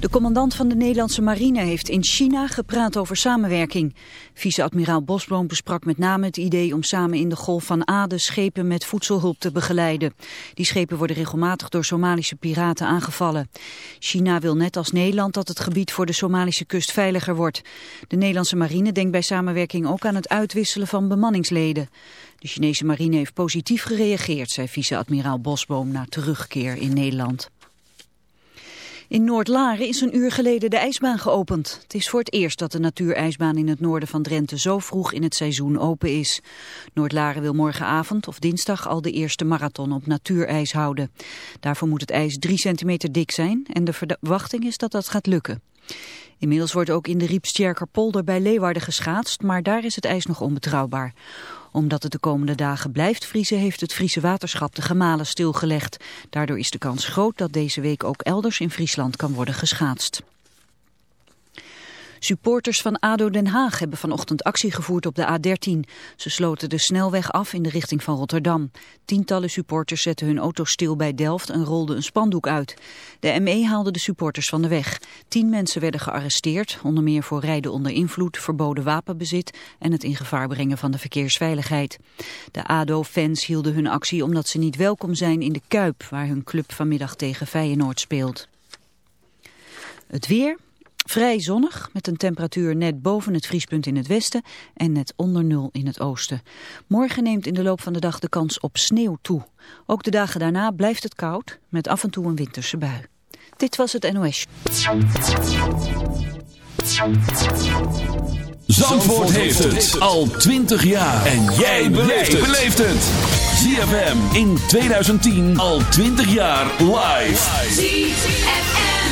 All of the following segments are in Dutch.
De commandant van de Nederlandse marine heeft in China gepraat over samenwerking. Vice-admiraal Bosboom besprak met name het idee om samen in de Golf van Aden schepen met voedselhulp te begeleiden. Die schepen worden regelmatig door Somalische piraten aangevallen. China wil net als Nederland dat het gebied voor de Somalische kust veiliger wordt. De Nederlandse marine denkt bij samenwerking ook aan het uitwisselen van bemanningsleden. De Chinese marine heeft positief gereageerd, zei vice-admiraal Bosboom na terugkeer in Nederland. In Noord-Laren is een uur geleden de ijsbaan geopend. Het is voor het eerst dat de natuurijsbaan in het noorden van Drenthe zo vroeg in het seizoen open is. Noord-Laren wil morgenavond of dinsdag al de eerste marathon op natuurijs houden. Daarvoor moet het ijs drie centimeter dik zijn en de verwachting is dat dat gaat lukken. Inmiddels wordt ook in de Riepstjerkerpolder bij Leeuwarden geschaatst, maar daar is het ijs nog onbetrouwbaar omdat het de komende dagen blijft vriezen heeft het Friese waterschap de gemalen stilgelegd. Daardoor is de kans groot dat deze week ook elders in Friesland kan worden geschaatst. Supporters van ADO Den Haag hebben vanochtend actie gevoerd op de A13. Ze sloten de snelweg af in de richting van Rotterdam. Tientallen supporters zetten hun auto stil bij Delft en rolden een spandoek uit. De ME haalde de supporters van de weg. Tien mensen werden gearresteerd, onder meer voor rijden onder invloed, verboden wapenbezit en het in gevaar brengen van de verkeersveiligheid. De ADO-fans hielden hun actie omdat ze niet welkom zijn in de Kuip, waar hun club vanmiddag tegen Feyenoord speelt. Het weer... Vrij zonnig, met een temperatuur net boven het vriespunt in het westen en net onder nul in het oosten. Morgen neemt in de loop van de dag de kans op sneeuw toe. Ook de dagen daarna blijft het koud, met af en toe een winterse bui. Dit was het NOS. Zandvoort heeft het al 20 jaar. En jij beleeft het. ZFM in 2010 al 20 jaar live. ZFM.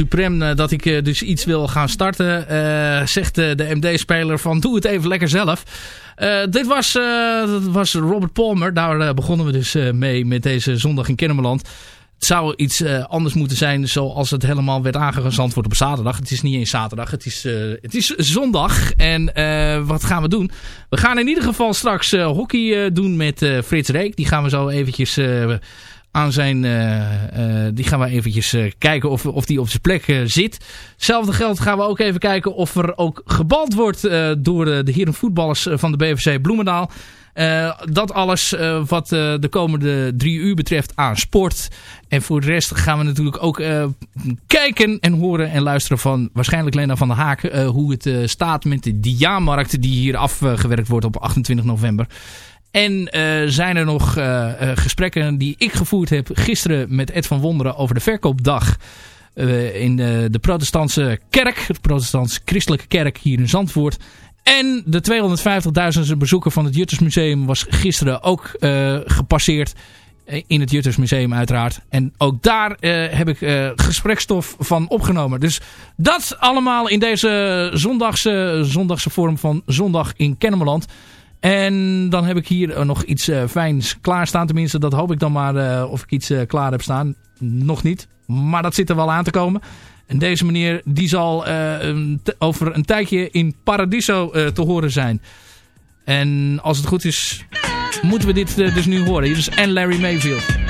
Suprem dat ik dus iets wil gaan starten, zegt de MD-speler van doe het even lekker zelf. dit was, dat was Robert Palmer, daar begonnen we dus mee met deze zondag in Kennemerland. Het zou iets anders moeten zijn zoals het helemaal werd aangezand wordt op zaterdag. Het is niet eens zaterdag, het is, het is zondag. En wat gaan we doen? We gaan in ieder geval straks hockey doen met Frits Reek. Die gaan we zo eventjes aan zijn... Uh, die gaan we eventjes uh, kijken of, of die op zijn plek zit. Hetzelfde geld gaan we ook even kijken of er ook gebald wordt door de, heren voetballers van de BVC Bloemendaal. dat alles wat de komende drie uur betreft aan sport. En voor de rest gaan we natuurlijk ook kijken en horen en luisteren van waarschijnlijk Lena van der Haak. hoe het staat met de Diamarkt die hier afgewerkt wordt op 28 november. En uh, zijn er nog uh, gesprekken die ik gevoerd heb gisteren met Ed van Wonderen over de verkoopdag in de, protestantse kerk, de protestantse christelijke kerk hier in Zandvoort. En de 250.000 bezoeker van het Juttersmuseum was gisteren ook gepasseerd in het Juttersmuseum uiteraard. En ook daar heb ik gesprekstof van opgenomen. Dus dat allemaal in deze zondagse, zondagse vorm van Zondag in Kennemerland. En dan heb ik hier nog iets uh, fijns klaarstaan. Tenminste, dat hoop ik dan maar uh, of ik iets klaar heb staan. Nog niet. Maar dat zit er wel aan te komen. En deze meneer die zal over een tijdje in Paradiso te horen zijn. En als het goed is, moeten we dit dus nu horen. Hier is Anne Larry Mayfield.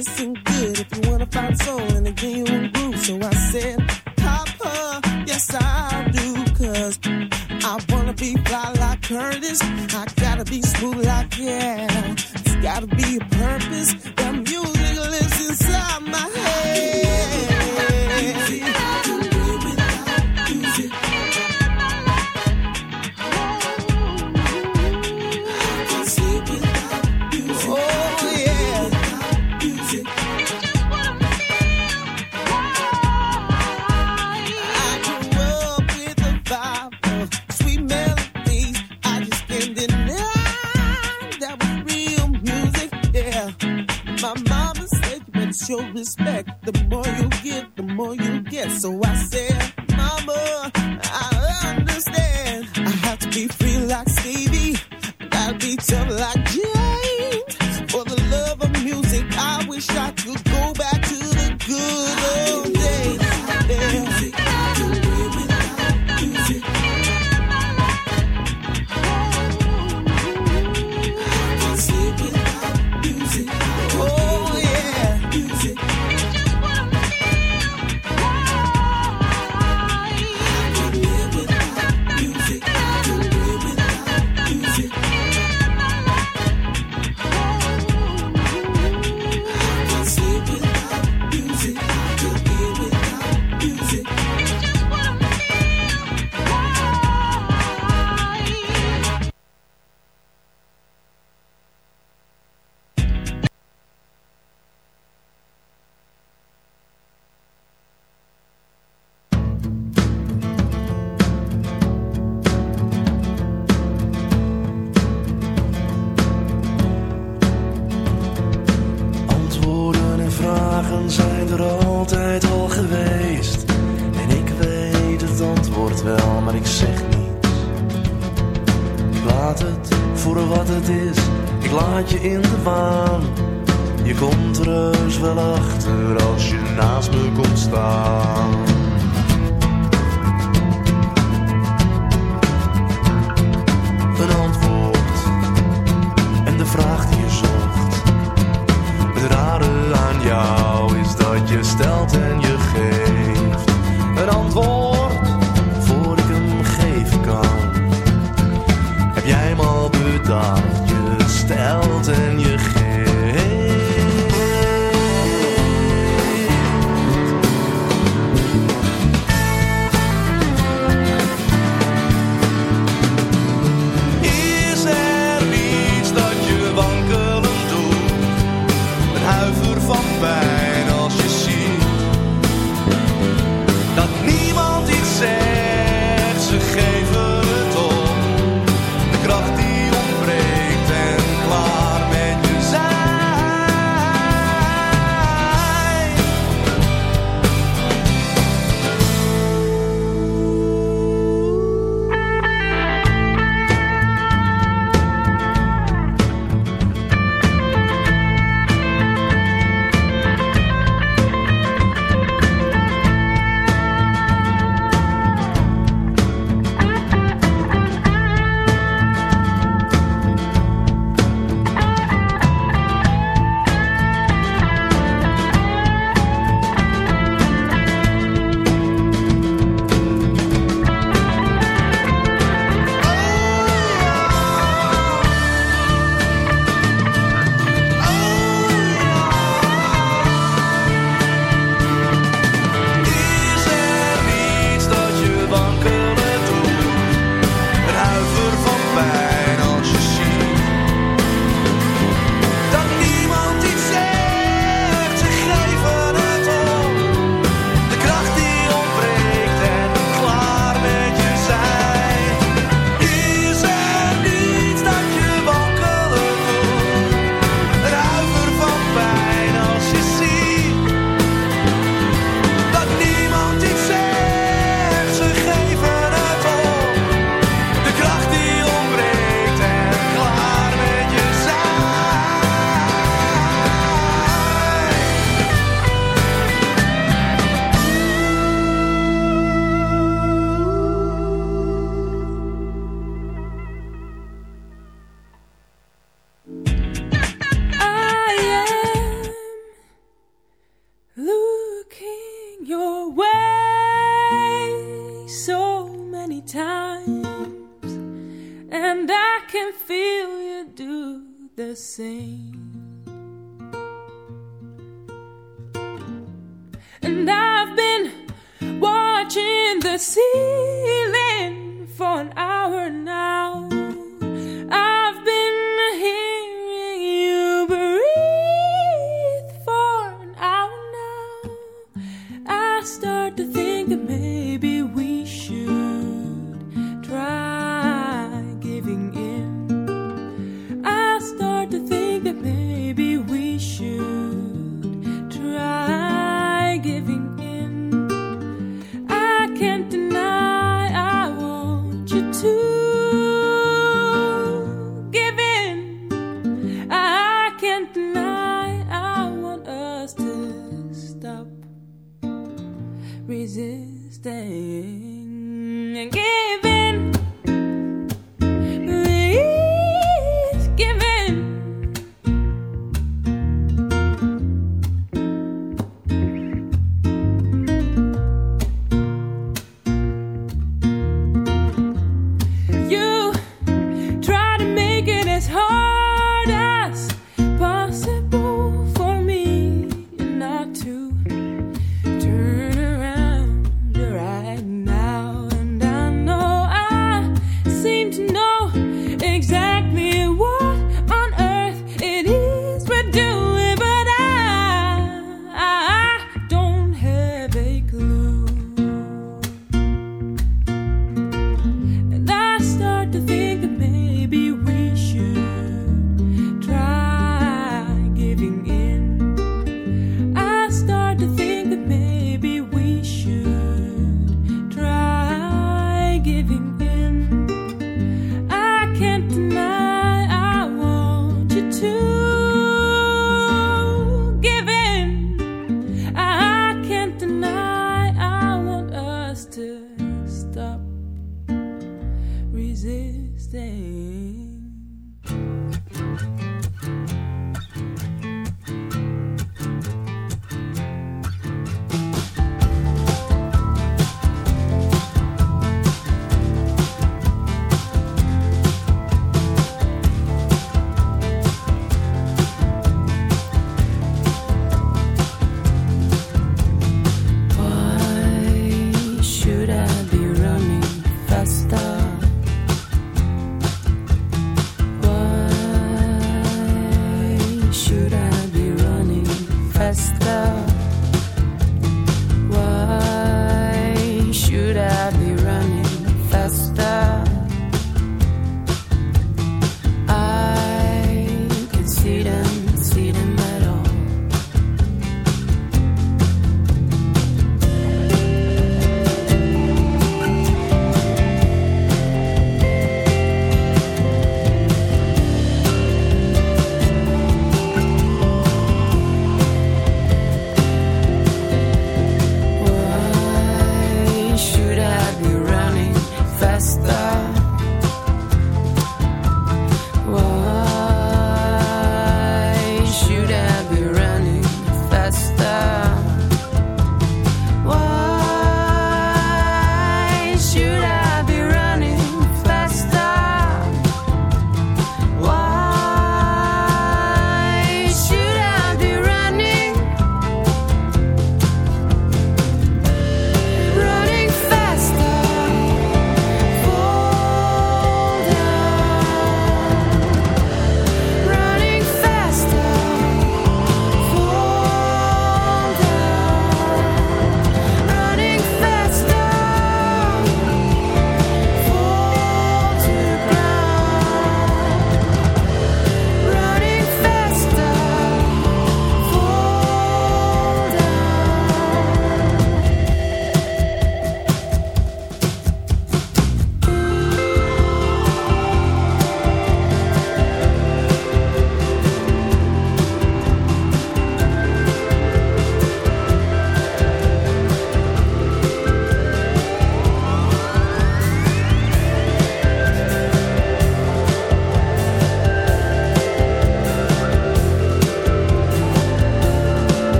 It's good if you wanna find soul in a genuine groove. So I said, Papa, yes I do, cause I wanna be fly like Curtis. I gotta be smooth like yeah. It's gotta be a purpose So I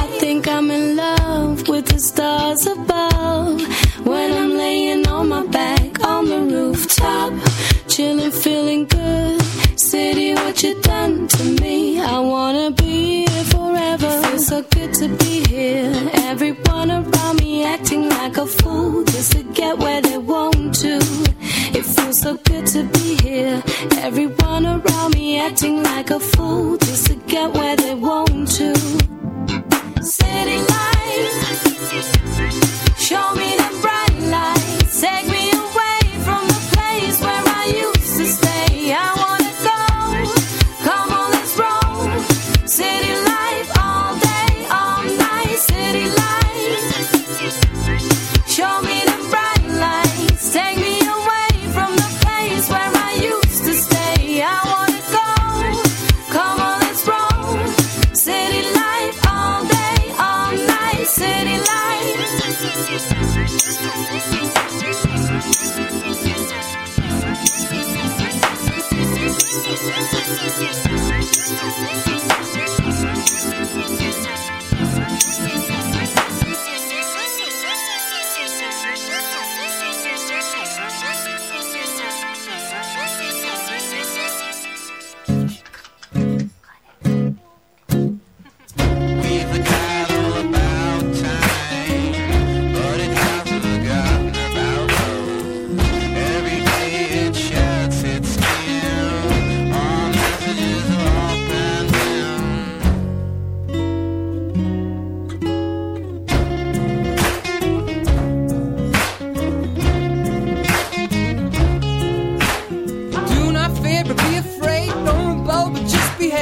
I think I'm in love with the stars above. When I'm laying on my back on the rooftop, chilling, feeling good. City, what you done to me? I wanna be here forever. It feels so good to be here. Everyone around me acting like a fool just to get where they want to. It feels so good to be here. Everyone around me acting like a fool just to get where they want to. City lights, show me the bright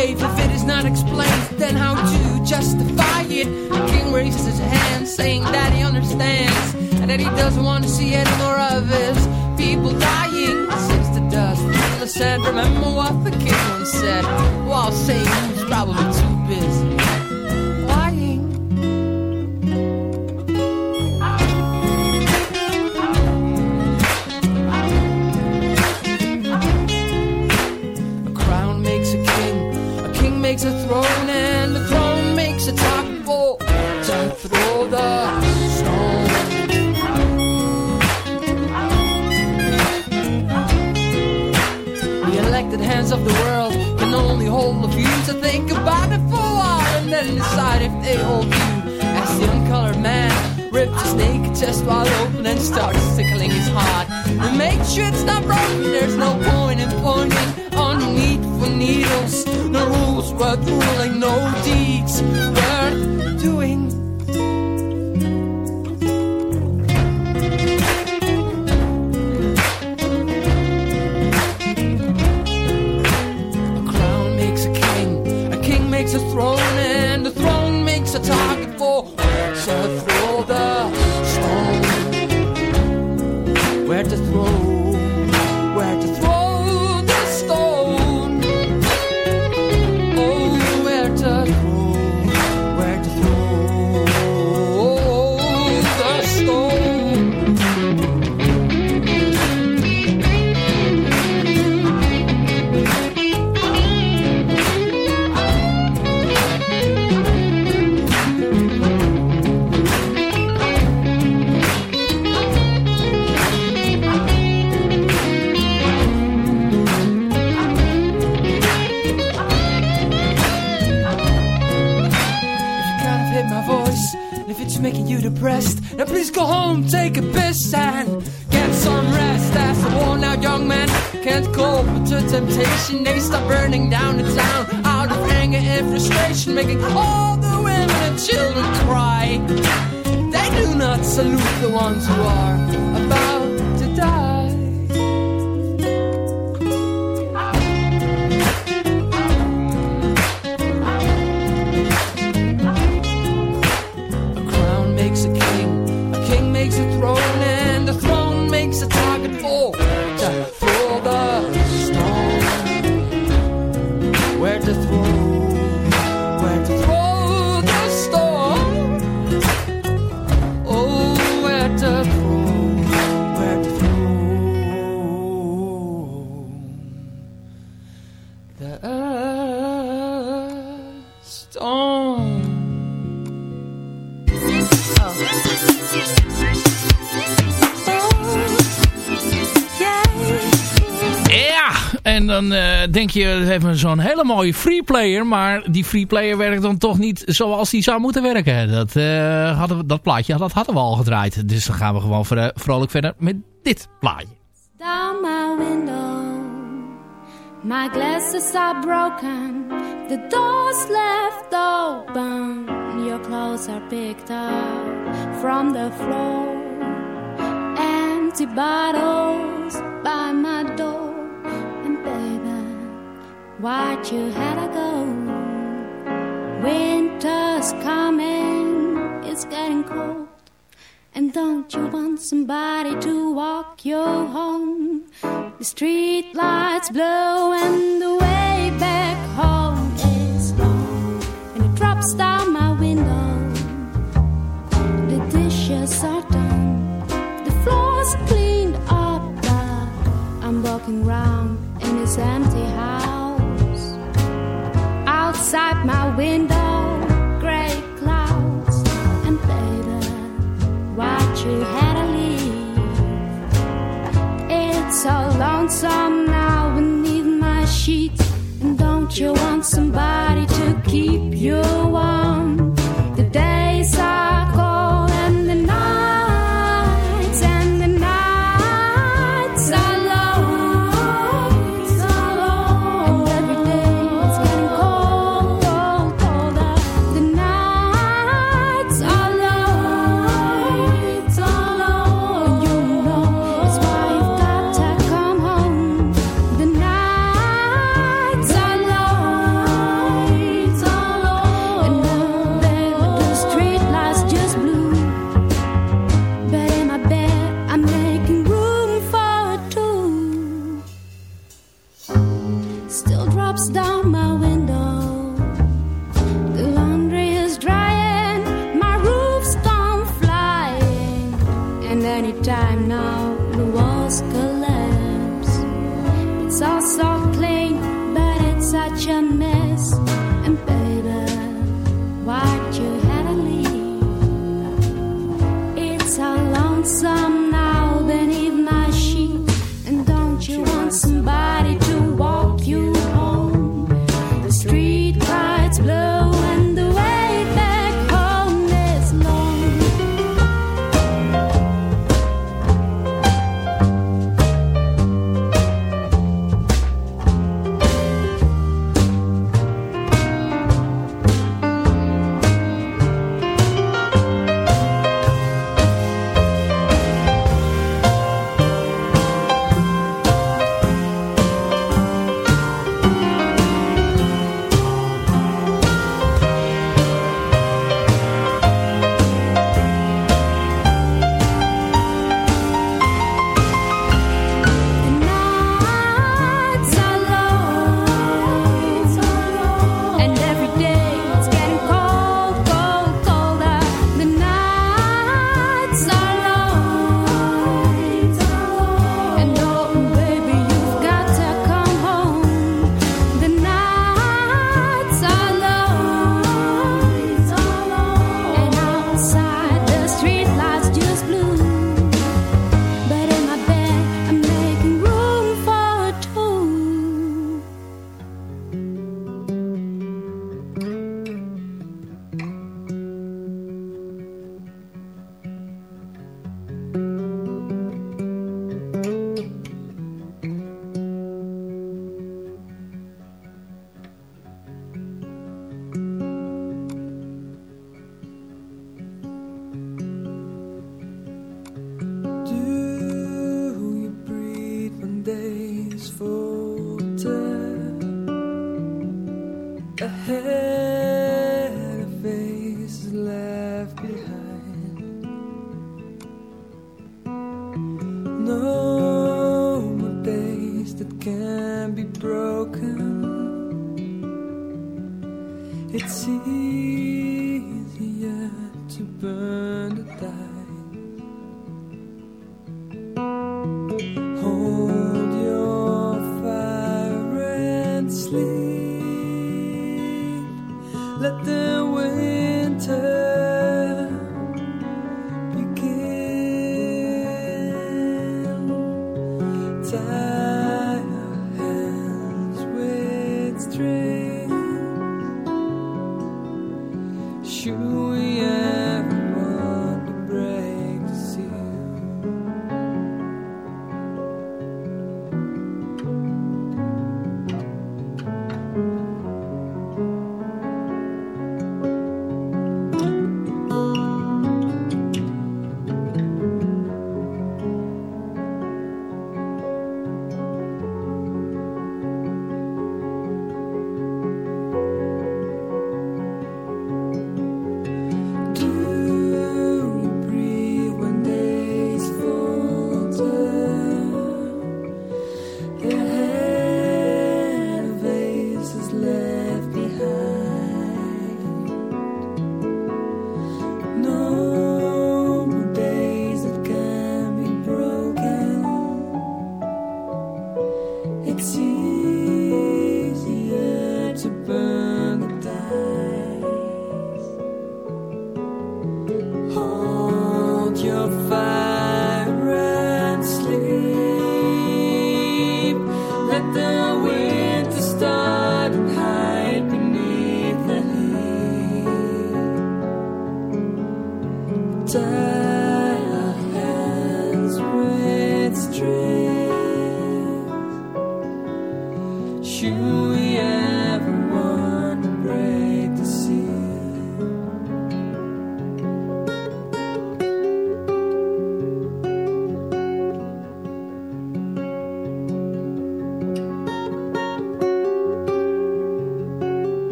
behave. If it is not explained, then how to justify it? The king raises his hand, saying that he understands and that he doesn't want to see any more of his people dying. Since the dust from the sand, remember what the king once said while saying he was probably too busy chest wide open and starts tickling his heart. And make sure it's not broken, there's no point in pointing on the for needles. No rules worth ruling, no deeds worth doing. Temptation, they start burning down the town out of anger and frustration, making all the women and children cry. They do not salute the ones who are denk je, dat heeft zo'n hele mooie free player. Maar die free player werkt dan toch niet zoals die zou moeten werken. Dat, uh, hadden we, dat plaatje dat hadden we al gedraaid. Dus dan gaan we gewoon vro vrolijk verder met dit plaatje. Down my window. My glasses are broken. The door's left open. Your clothes are picked up from the floor. Empty bottles. that you had to go. Winter's coming, it's getting cold. And don't you want somebody to walk you home? The street lights blow and the way back home is long. And it drops down my window. The dishes are done, the floor's cleaned up. but I'm walking round and it's empty outside my window, grey clouds, and baby, what you had to leave. It's so lonesome now beneath my sheets, and don't you want somebody to keep you warm? lonesome head.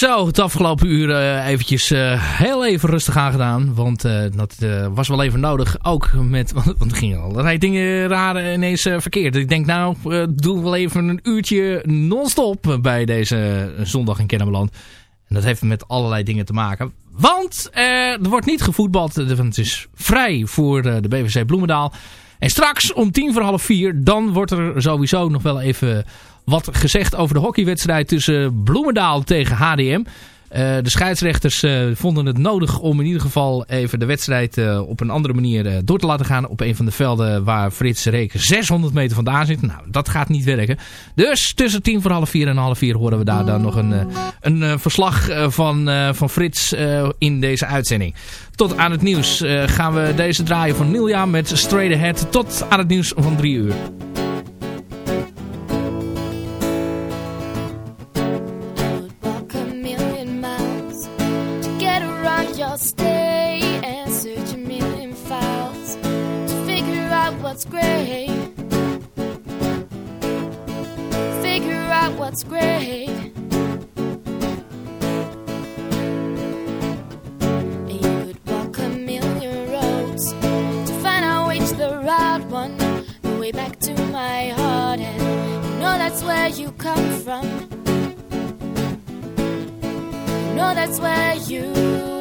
Zo, het afgelopen uur eh, eventjes eh, heel even rustig aangedaan. Want eh, dat was wel even nodig. Ook met, want, er gingen allerlei dingen raar ineens verkeerd. Ik denk nou, doe wel even een uurtje non-stop bij deze zondag in Kennemerland. En dat heeft met allerlei dingen te maken. Want er wordt niet gevoetbald. het is vrij voor de BVC Bloemendaal. En straks om tien voor half vier, dan wordt er sowieso nog wel even wat gezegd over de hockeywedstrijd tussen Bloemendaal tegen HDM. Eh, de scheidsrechters eh, vonden het nodig om in ieder geval even de wedstrijd eh, op een andere manier door te laten gaan. Op een van de velden waar Frits Reken 600 meter vandaan zit. Nou, dat gaat niet werken. Dus tussen tien voor half vier en half vier horen we daar dan nog een, een verslag van, van Frits in deze uitzending. Tot aan het nieuws gaan we deze draaien van Nilja met Straight Ahead. Tot aan het nieuws van drie uur. What's great. Figure out what's great. And you could walk a million roads to find out which the right one, the way back to my heart, and you know that's where you come from You know that's where you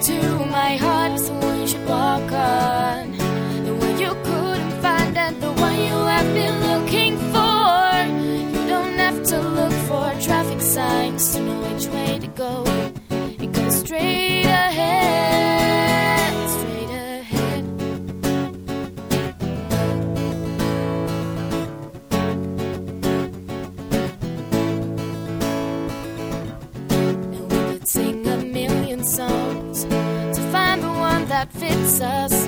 to Jesus.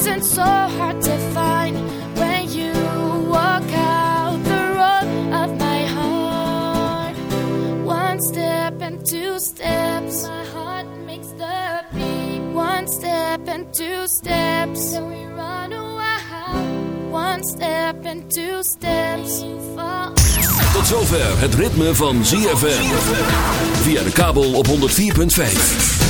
Isn't so hard to find when you walk out the road of my heart. One step and two steps, my heart makes the beat. One step and two steps, then we run away. One step and two steps. Tot zover het ritme van ZFM. Via de kabel op 104.5.